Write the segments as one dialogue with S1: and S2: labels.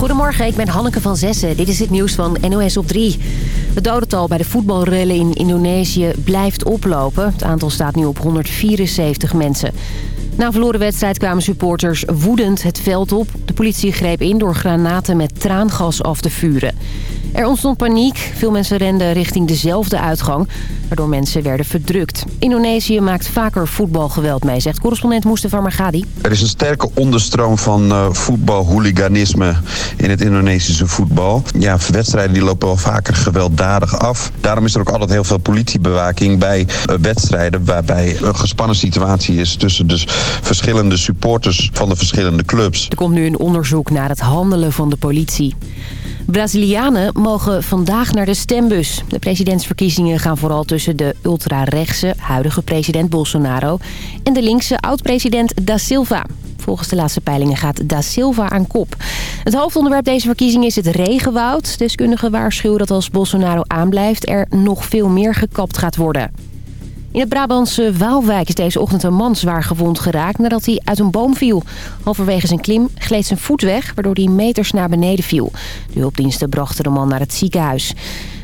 S1: Goedemorgen, ik ben Hanneke van Zessen. Dit is het nieuws van NOS op 3. Het dodental bij de voetbalrellen in Indonesië blijft oplopen. Het aantal staat nu op 174 mensen. Na een verloren wedstrijd kwamen supporters woedend het veld op. De politie greep in door granaten met traangas af te vuren. Er ontstond paniek. Veel mensen renden richting dezelfde uitgang, waardoor mensen werden verdrukt. Indonesië maakt vaker voetbalgeweld mee, zegt correspondent Mustafa Margadi.
S2: Er is een sterke onderstroom van uh, voetbalhooliganisme in het Indonesische voetbal. Ja, wedstrijden die lopen wel vaker gewelddadig af. Daarom is er ook altijd heel veel politiebewaking bij uh, wedstrijden... waarbij een gespannen situatie is tussen de verschillende supporters van de verschillende clubs.
S1: Er komt nu een onderzoek naar het handelen van de politie. Brazilianen mogen vandaag naar de stembus. De presidentsverkiezingen gaan vooral tussen de ultra-rechtse huidige president Bolsonaro... en de linkse oud-president Da Silva. Volgens de laatste peilingen gaat Da Silva aan kop. Het hoofdonderwerp deze verkiezing is het regenwoud. Deskundigen waarschuwen dat als Bolsonaro aanblijft er nog veel meer gekapt gaat worden. In het Brabantse Waalwijk is deze ochtend een man zwaar gewond geraakt nadat hij uit een boom viel. Halverwege zijn klim gleed zijn voet weg, waardoor hij meters naar beneden viel. De hulpdiensten brachten de man naar het ziekenhuis.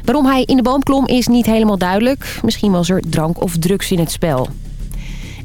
S1: Waarom hij in de boom klom is niet helemaal duidelijk. Misschien was er drank of drugs in het spel.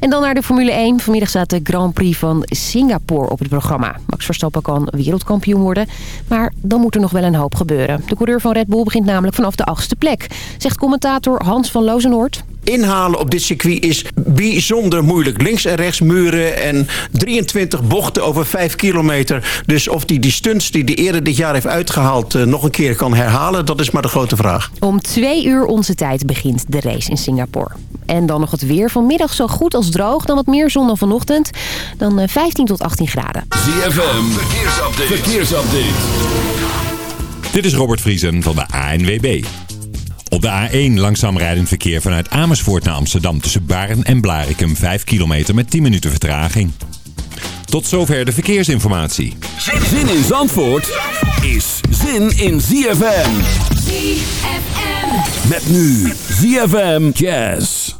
S1: En dan naar de Formule 1. Vanmiddag staat de Grand Prix van Singapore op het programma. Max Verstappen kan wereldkampioen worden, maar dan moet er nog wel een hoop gebeuren. De coureur van Red Bull begint namelijk vanaf de achtste plek, zegt commentator Hans van Lozenoord
S3: inhalen op dit circuit is bijzonder moeilijk. Links en rechts muren en 23 bochten over 5 kilometer. Dus of hij die, die stunts die hij eerder dit jaar heeft uitgehaald... Uh, nog een keer kan herhalen, dat is maar de grote vraag.
S1: Om twee uur onze tijd begint de race in Singapore. En dan nog het weer. Vanmiddag zo goed als droog. Dan wat meer zon dan vanochtend. Dan uh, 15 tot 18 graden.
S4: ZFM, verkeersupdate. verkeersupdate. Dit is Robert Vriesen van de ANWB. Op de A1 langzaam rijdend verkeer vanuit Amersfoort naar Amsterdam tussen Baren en Blarikum 5 kilometer met 10 minuten vertraging. Tot zover de verkeersinformatie.
S5: Zin in Zandvoort is zin in ZFM.
S6: ZFM.
S5: Met nu ZFM Jazz.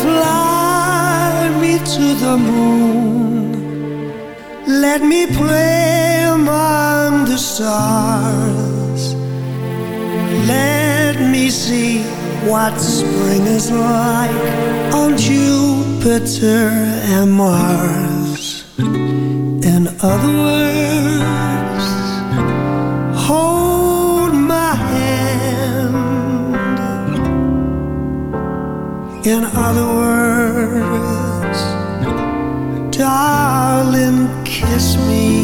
S7: Fly me to the moon. Let me play among the stars. Let me see what spring is like on Jupiter and Mars. In other words, hold my hand. In other words, darling, kiss me.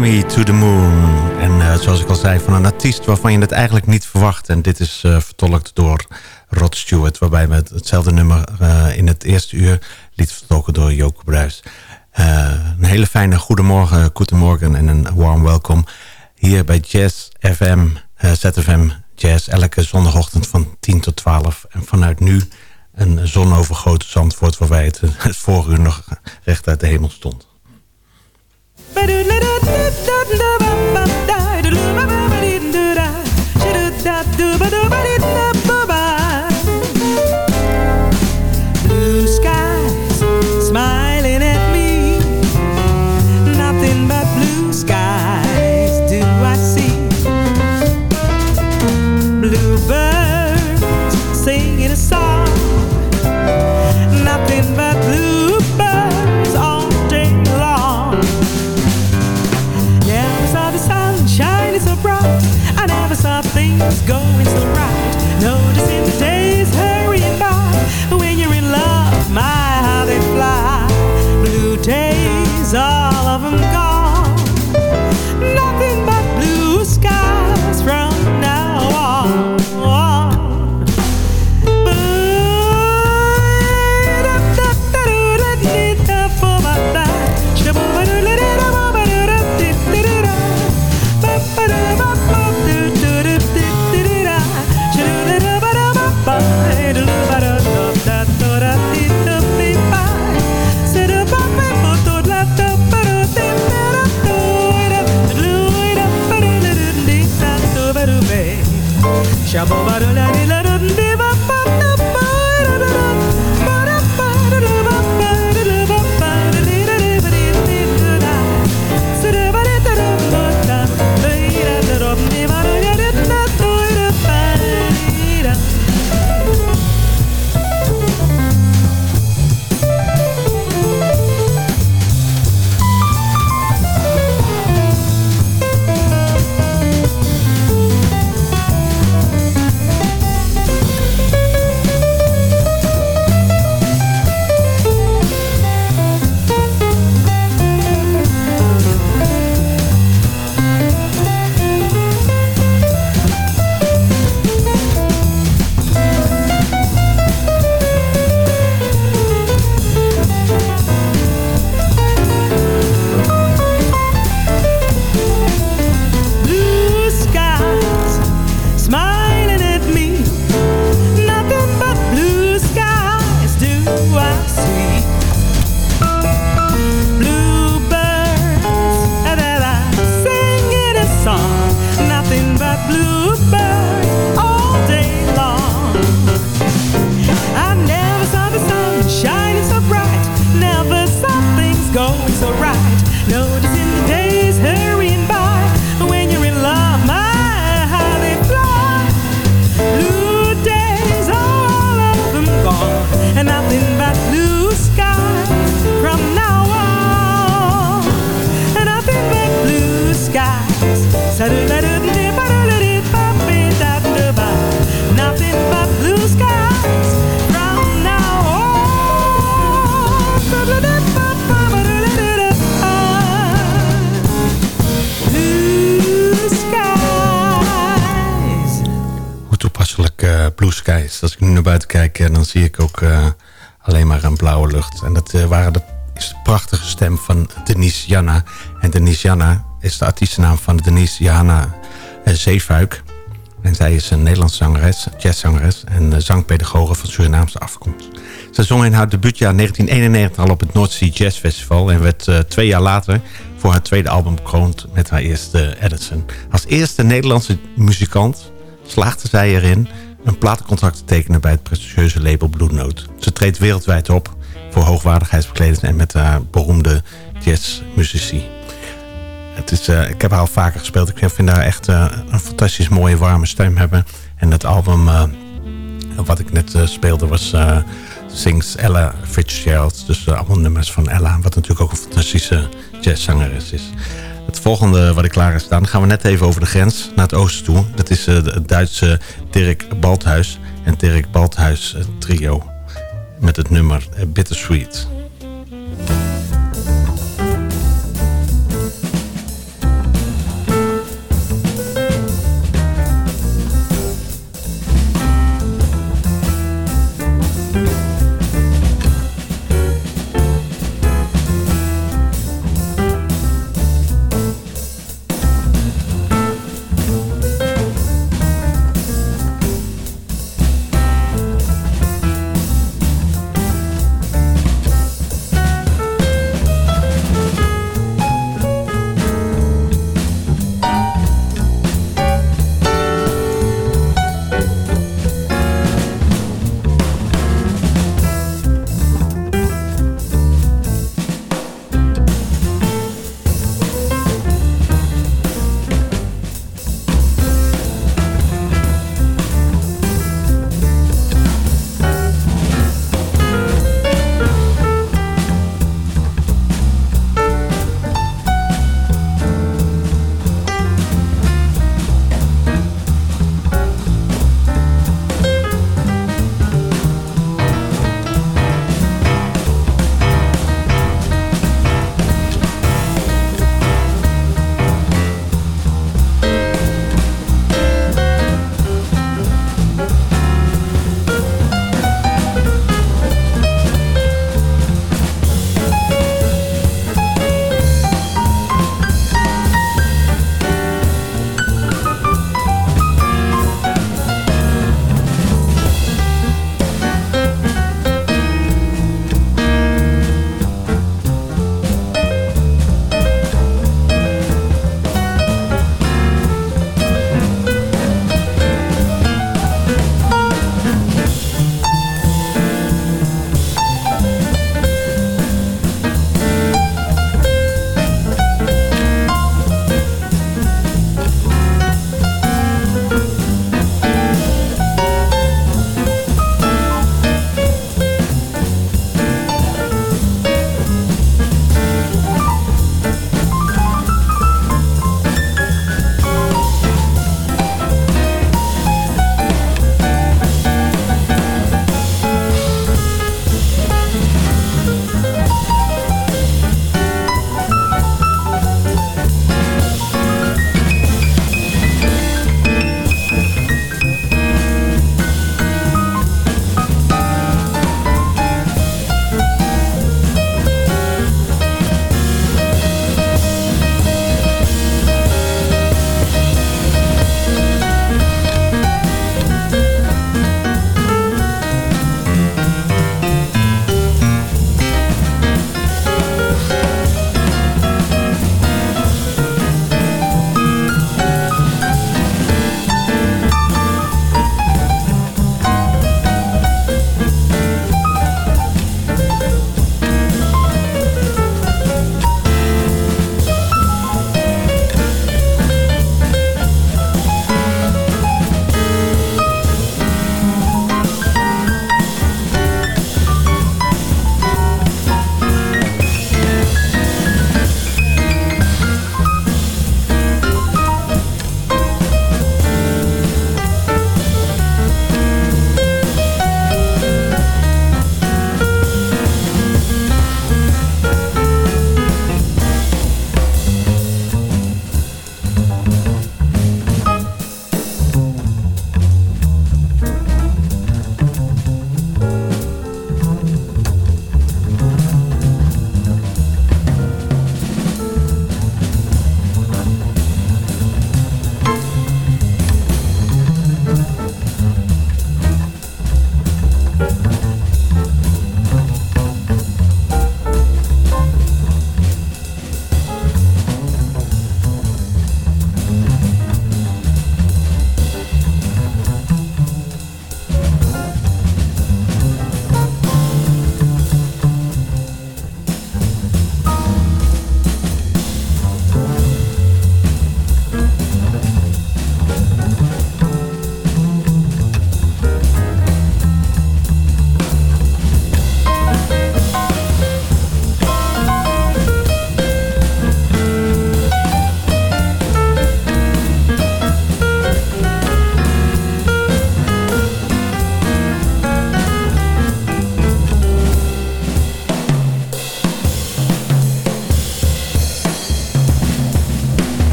S8: Me to the Moon. En uh, zoals ik al zei, van een artiest waarvan je het eigenlijk niet verwacht. En dit is uh, vertolkt door Rod Stewart. Waarbij we hetzelfde nummer uh, in het eerste uur liet vertolken door Joke Bruis. een hele fijne goedemorgen, goedemorgen en een warm welkom. Hier bij Jazz FM, ZFM Jazz. Elke zondagochtend van 10 tot 12. En vanuit nu een zonovergoten Zandvoort... waarbij het, het vorige uur nog recht uit de hemel stond. Dan En dat uh, waren de, is de prachtige stem van Denise Janna. En Denise Janna is de artiestennaam van Denise Janna uh, Zeefuik. En zij is een Nederlandse zangeres, jazzzangeres en zangpedagoge van Surinaamse afkomst. Ze zong in haar debuutjaar 1991 al op het North Sea Jazz Festival... en werd twee jaar later voor haar tweede album bekroond met haar eerste Edison. Als eerste Nederlandse muzikant slaagde zij erin een platencontract te tekenen bij het prestigieuze label Blue Note. Ze treedt wereldwijd op voor hoogwaardigheidsbekleding en met haar beroemde jazzmuzici. Het is, uh, ik heb haar al vaker gespeeld. Ik vind haar echt uh, een fantastisch mooie, warme stem hebben. En het album wat ik net speelde was Sings Ella Fitzgerald. Dus allemaal nummers van Ella. Wat natuurlijk ook een fantastische jazzzangeres is. Het volgende wat ik klaar heb staan, gaan we net even over de grens naar het oosten toe. Dat is het Duitse Dirk Balthuis en Dirk Balthuis trio met het nummer uh, Bittersweet.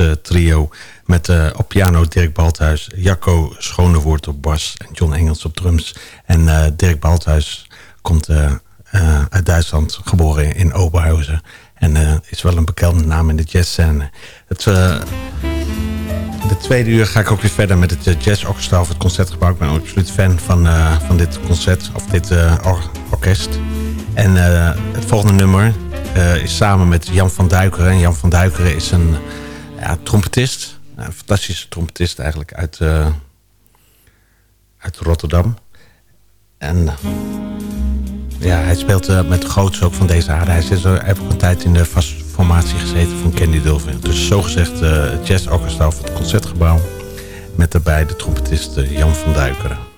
S6: Uh, trio... met uh, op piano Dirk Balthuis, Jacco Schonewoord op bas... en John Engels op drums. En Dirk Balthuis komt uit Duitsland, geboren in Oberhausen... en is wel een bekende naam in de jazzscène. Het de tweede uur ga ik ook weer verder met het Jazz Orchestra of het Concertgebouw. Ik ben absoluut fan van, van dit concert of dit or orkest. En het volgende nummer is samen met Jan van Duikeren. En Jan van Duikeren is een ja, trompetist. Een fantastische trompetist eigenlijk uit, uit Rotterdam. En ja, hij speelt met de groots ook van deze aarde. Hij, hij heeft ook een tijd in de vast formatie gezeten van Candy Dulvin. Dus zogezegd uh, jazz orchestra van het Concertgebouw. Met daarbij de trompetist Jan van Duikeren.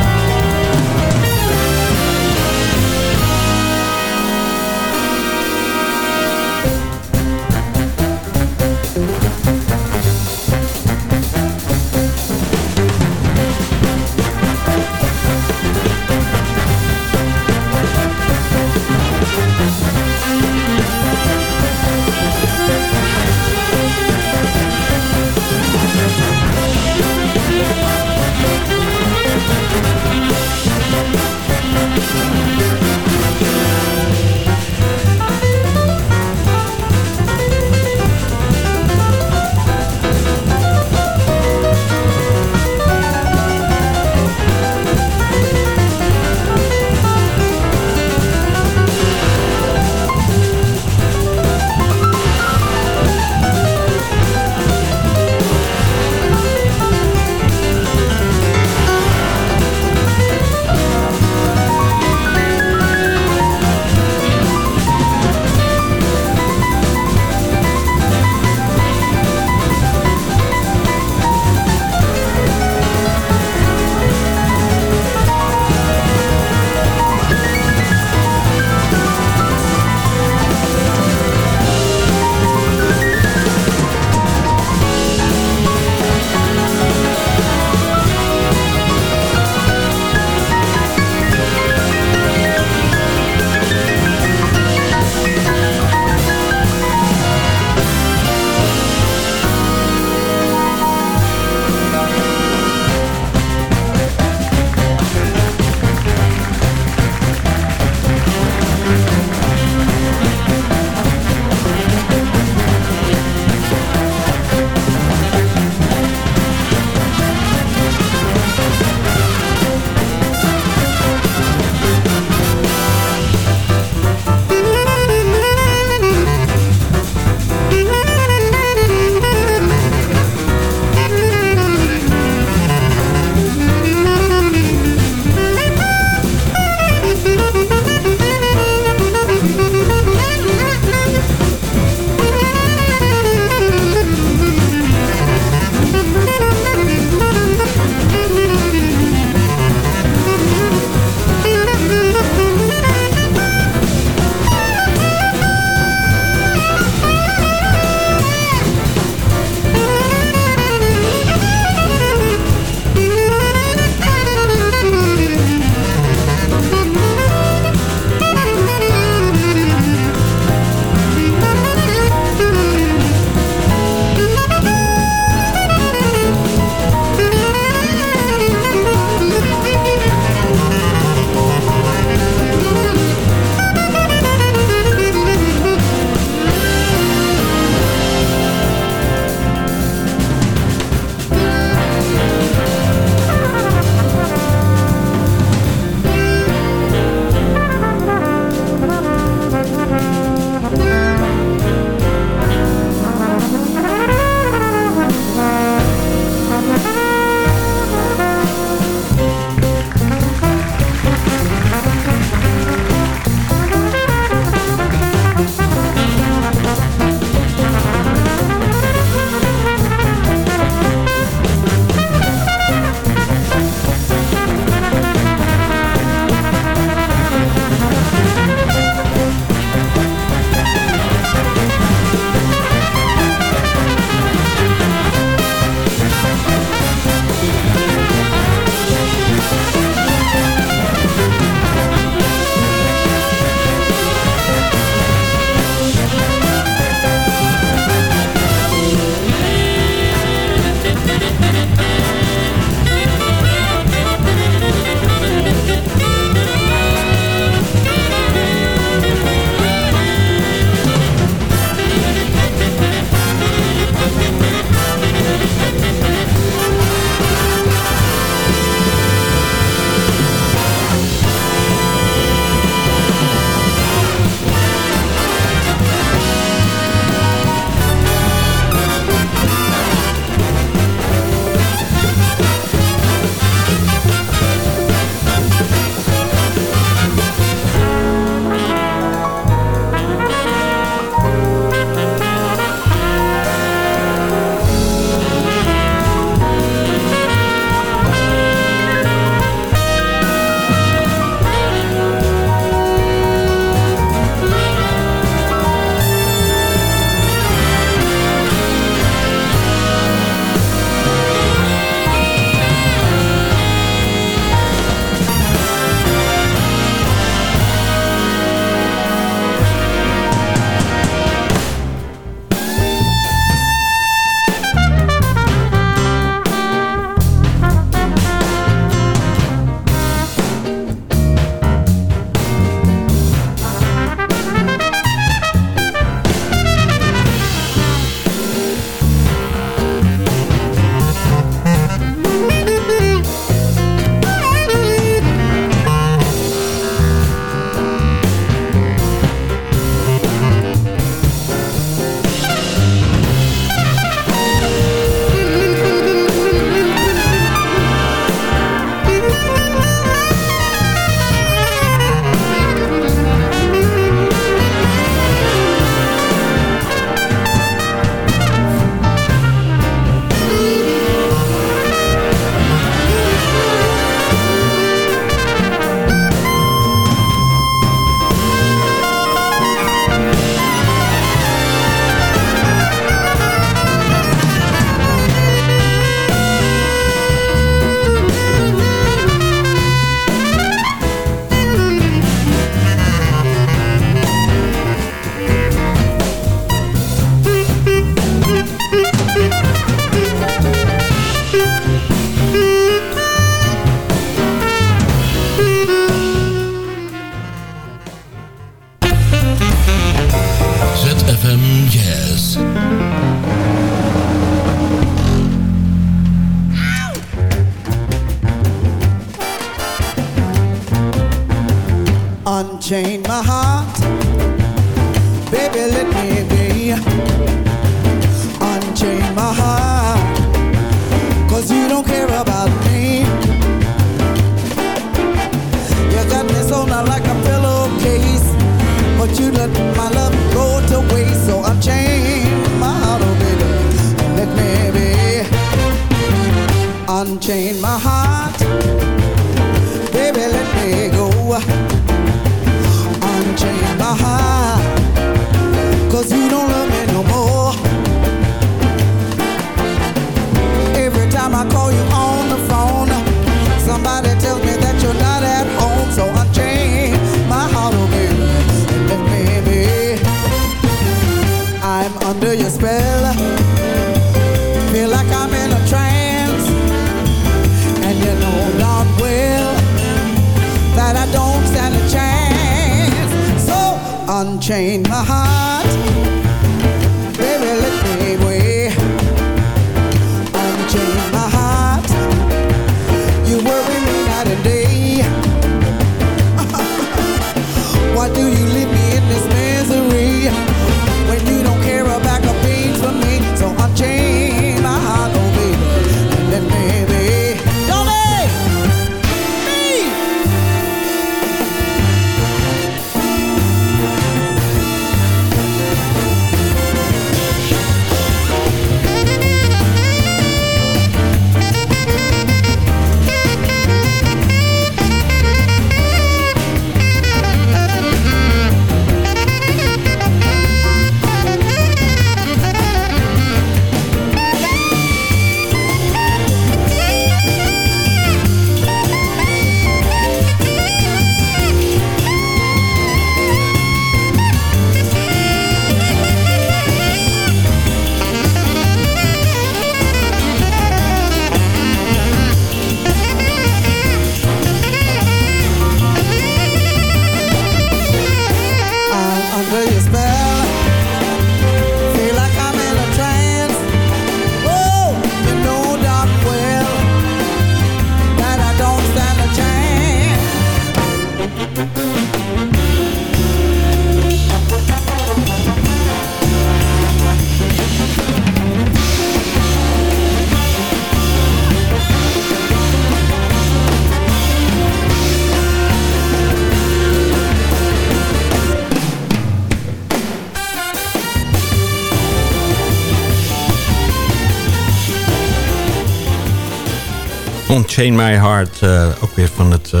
S9: Unchain My Heart,
S6: eh, ook weer van het eh,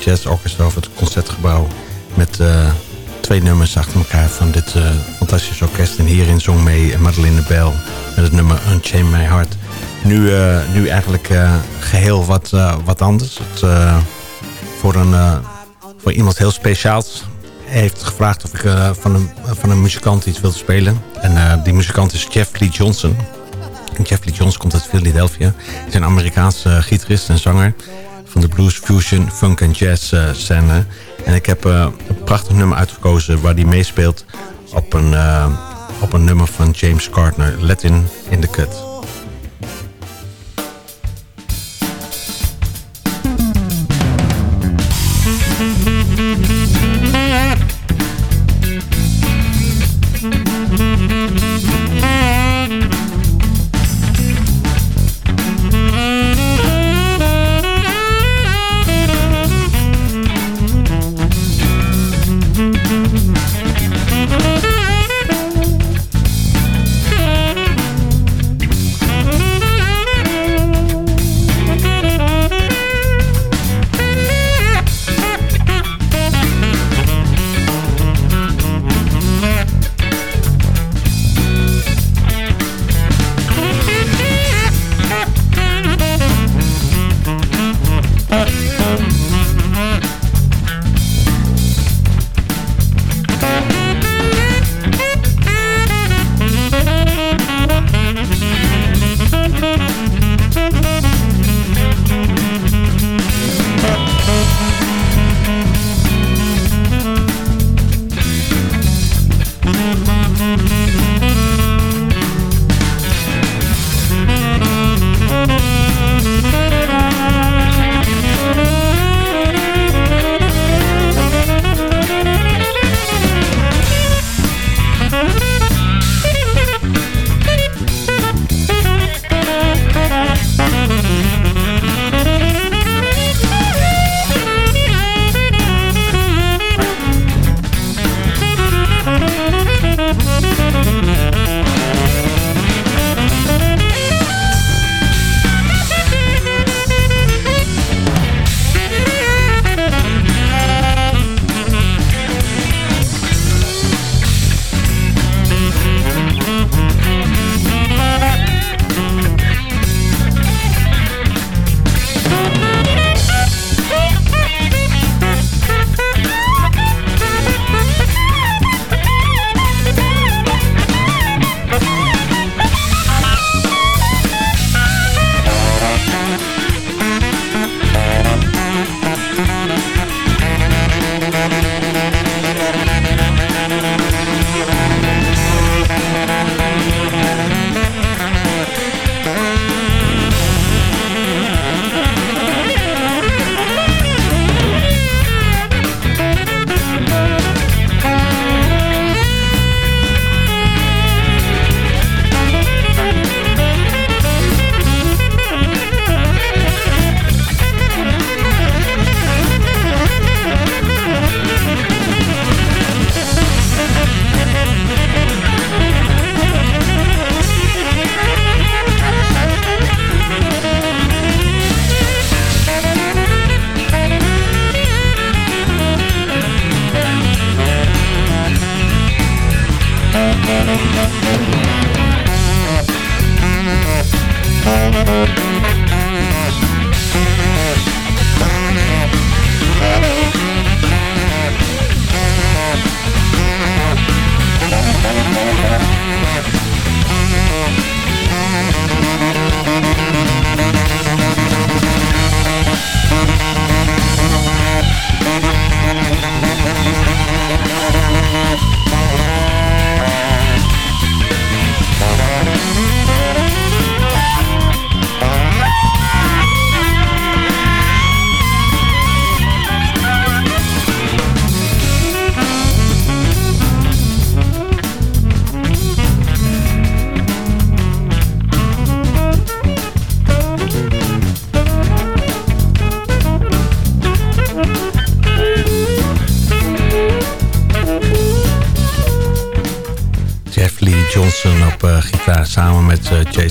S6: Jazz Orchestra of het Concertgebouw. Met eh, twee nummers achter elkaar van dit fantastische orkest. En hierin zong mee Madeleine Bell met het nummer Unchain My Heart. Nu, nu eigenlijk eh, geheel wat, wat anders. Het, voor, een, voor iemand heel speciaals. Heeft gevraagd of ik van, een, van een muzikant iets wilde spelen. En die muzikant is Jeff Lee Johnson. En Jeff Lee Jones komt uit Philadelphia. Hij is een Amerikaanse uh, gitarist en zanger van de blues, fusion, funk en jazz uh, scène. En ik heb uh, een prachtig nummer uitgekozen waar hij meespeelt op een, op een nummer van James Gardner, Let In in the Cut.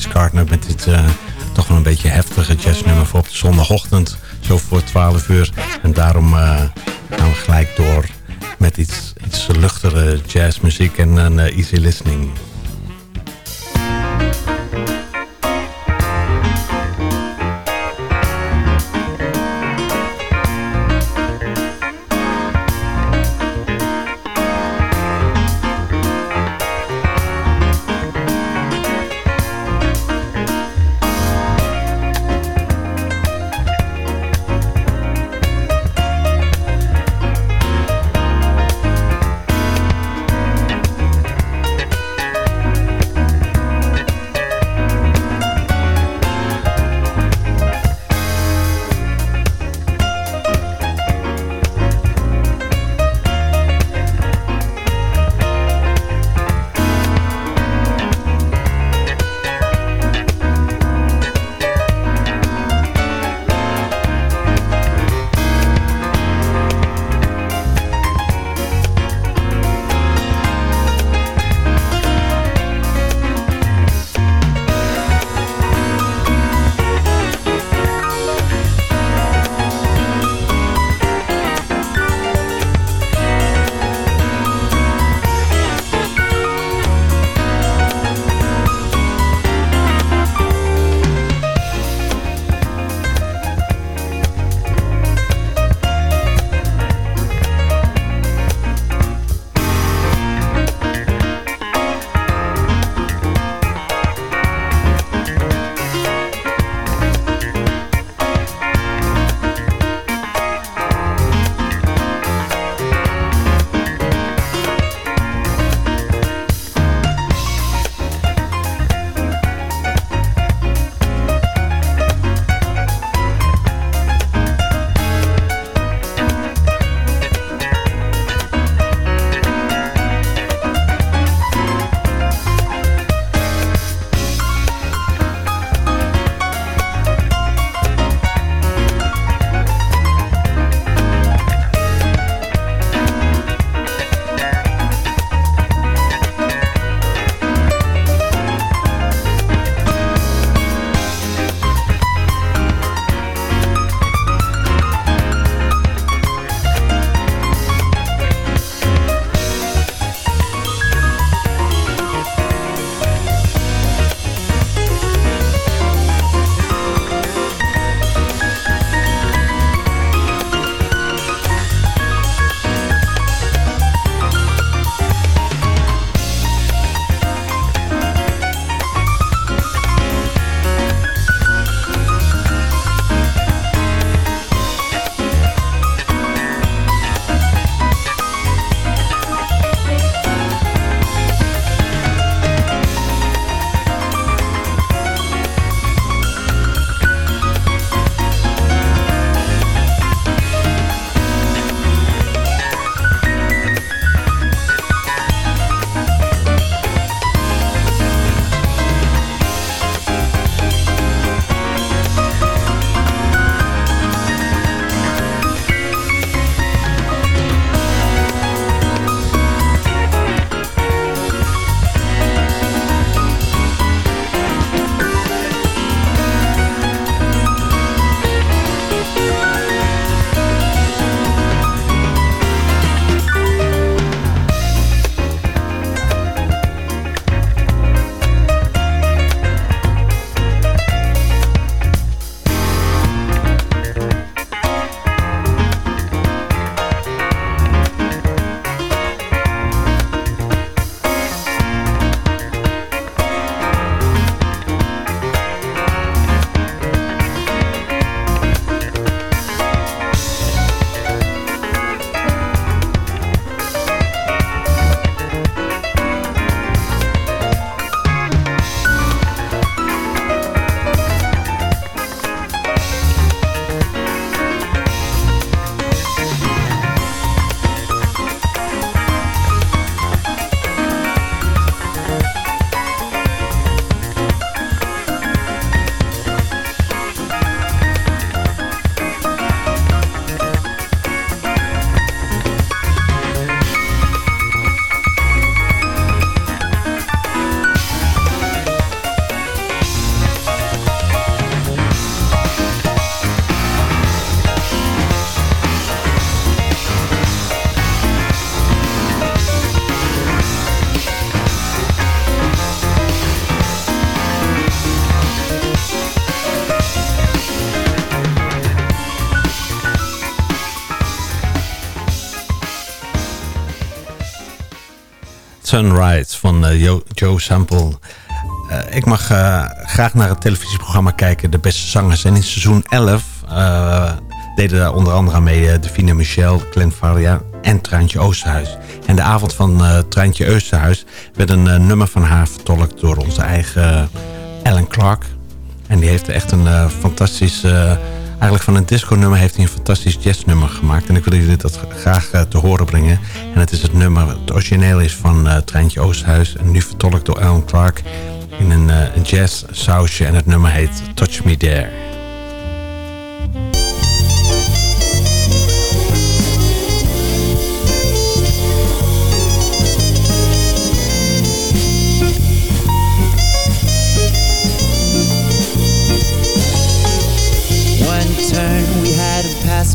S6: Gardner... met dit uh, toch wel een beetje heftige jazznummer voor op de zondagochtend. Zo voor 12 uur. En daarom gaan we gelijk door met iets, iets luchtere jazzmuziek en een easy listening. Sunrise van uh, Joe Sample. Uh, ik mag uh, graag naar het televisieprogramma kijken, De Beste Zangers. En in seizoen 11 deden daar onder andere mee Davina Michel, Glenn Faria en Treintje Oosterhuis. En de avond van Treintje Oosterhuis werd een nummer van haar vertolkt door onze eigen Ellen Clark. En die heeft echt een fantastisch Eigenlijk van een disco-nummer heeft hij een fantastisch jazznummer gemaakt. En ik wil jullie dat graag uh, te horen brengen. En het is het nummer, het origineel is van uh, Treintje Oosthuis. En nu vertolkt door Alan Clark in een, uh, een jazz sausje. En het nummer heet Touch Me There.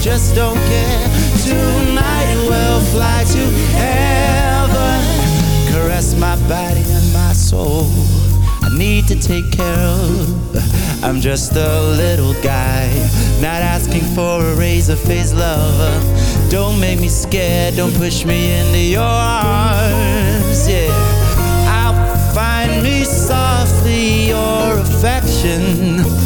S10: just don't care. Tonight we'll fly to heaven. Caress my body and my soul. I need to take care of. I'm just a little guy, not asking for a razor face lover. Don't make me scared, don't push me into your arms, yeah. I'll find me softly your affection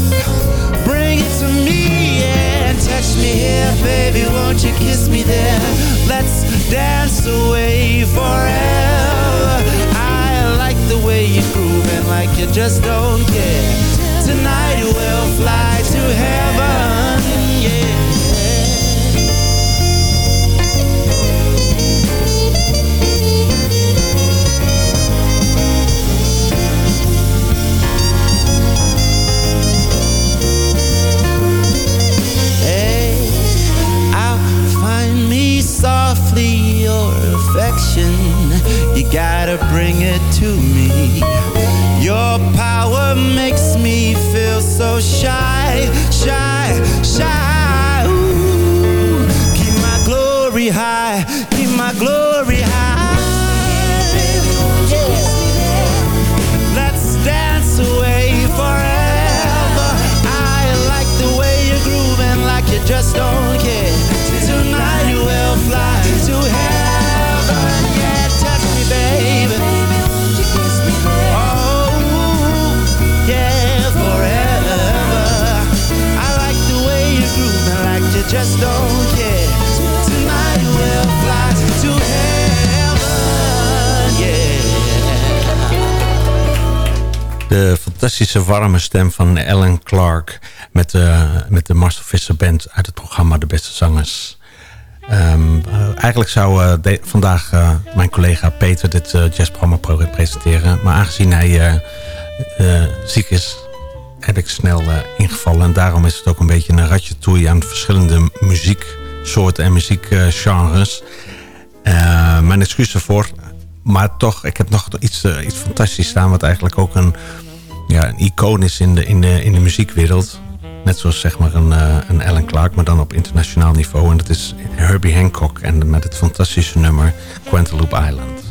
S10: here, baby, won't you kiss me there? Let's dance away forever. I like the way you're grooving like you just don't care. Tonight we'll fly to heaven, affection, you gotta bring it to me. Your power makes me feel so shy, shy, shy.
S6: De fantastische warme stem van Ellen Clark met de, met de Marcel Visser Band uit het programma De Beste Zangers. Um, uh, eigenlijk zou de, vandaag mijn collega Peter dit jazzprogramma presenteren. Maar aangezien hij ziek is, heb ik snel ingevallen. En daarom is het ook een beetje een ratje toe aan verschillende muzieksoorten en muziekgenres. Uh, mijn excuus ervoor. Maar toch, ik heb nog iets, uh, iets fantastisch staan... wat eigenlijk ook een, ja, een icoon is in de, in, de, in de muziekwereld. Net zoals zeg maar een, een Alan Clark, maar dan op internationaal niveau. En dat is Herbie Hancock en met het fantastische nummer Quantaloupe Island.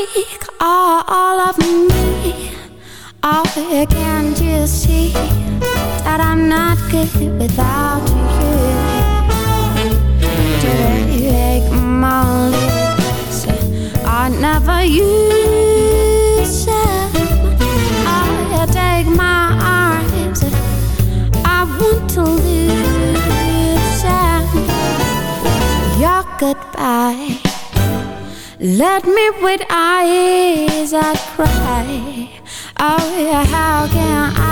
S11: Take all of me. Oh, can't you see That I'm not good without you. Take my lips I never use Let me with eyes that cry. Oh yeah, how can I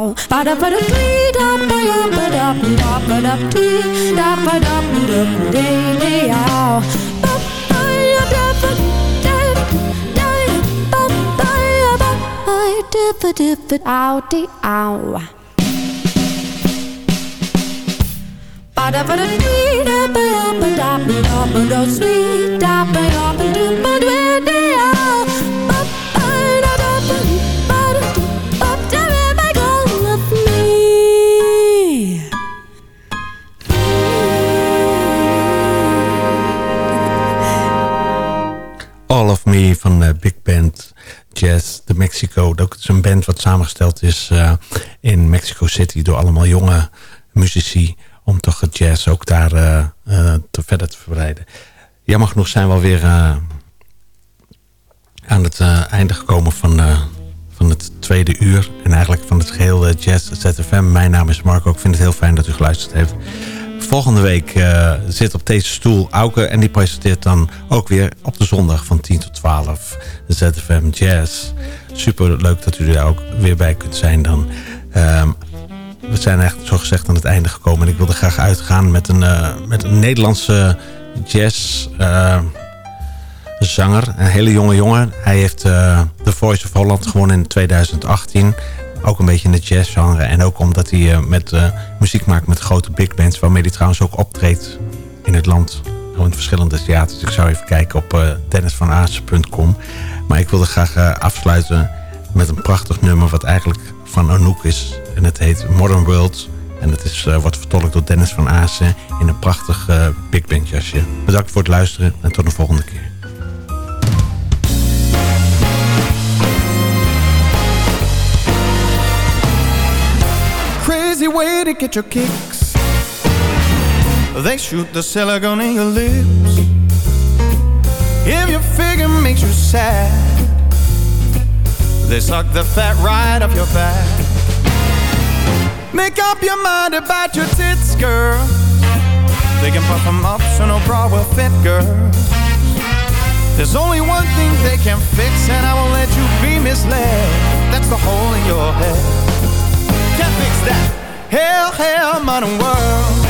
S11: all ba da ba da dee da ba ya ba da da ba da dee da ba da da day day all ba ba ya da ba da da ba ba ya ba ba da ba da ba all day all ba da ba da dee da ba ya ba da da ba da sweet da ba ya ba da ba da
S6: Mexico. Dat is een band wat samengesteld is eh, in Mexico City... door allemaal jonge muzici... om toch het jazz ook daar eh, eh, te verder te verbreiden. Jammer genoeg zijn we alweer... aan het einde gekomen van, van het tweede uur. En eigenlijk van het geheel Jazz ZFM. Mijn naam is Marco. Ik vind het heel fijn dat u geluisterd heeft. Volgende week zit op deze stoel Auke. En die presenteert dan ook weer op de zondag van 10 tot 12 de ZFM Jazz. Super leuk dat u er ook weer bij kunt zijn dan. Um, we zijn echt zo gezegd aan het einde gekomen. En ik wilde graag uitgaan met een, met een Nederlandse jazz zanger, een hele jonge jongen. Hij heeft uh, The Voice of Holland gewonnen in 2018. Ook een beetje in de jazzgenre. En ook omdat hij uh, met, uh, muziek maakt met grote big bands. Waarmee hij trouwens ook optreedt in het land. In verschillende theaters. Ik zou even kijken op dennisvanaas.com. Maar ik wilde graag afsluiten met een prachtig nummer. Wat eigenlijk van Anouk is. En het heet Modern World. En het is, wordt vertolkt door Dennis van Aassen in een prachtig big band jasje. Bedankt voor het luisteren en tot de volgende keer.
S12: crazy way to get your kicks. They shoot the silicone in your lips. Makes you sad, they suck the fat right off your back. Make up your mind about your tits, girl. They can puff them up so no bra will fit, girl. There's only one thing they can fix, and I won't let you be misled. That's the hole in your head. Can't fix that. Hell, hell, modern world.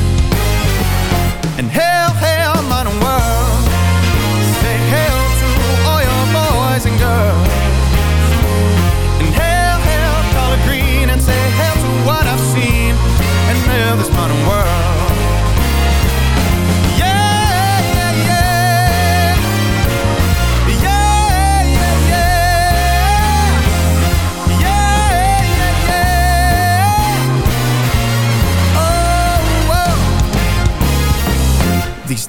S12: and hey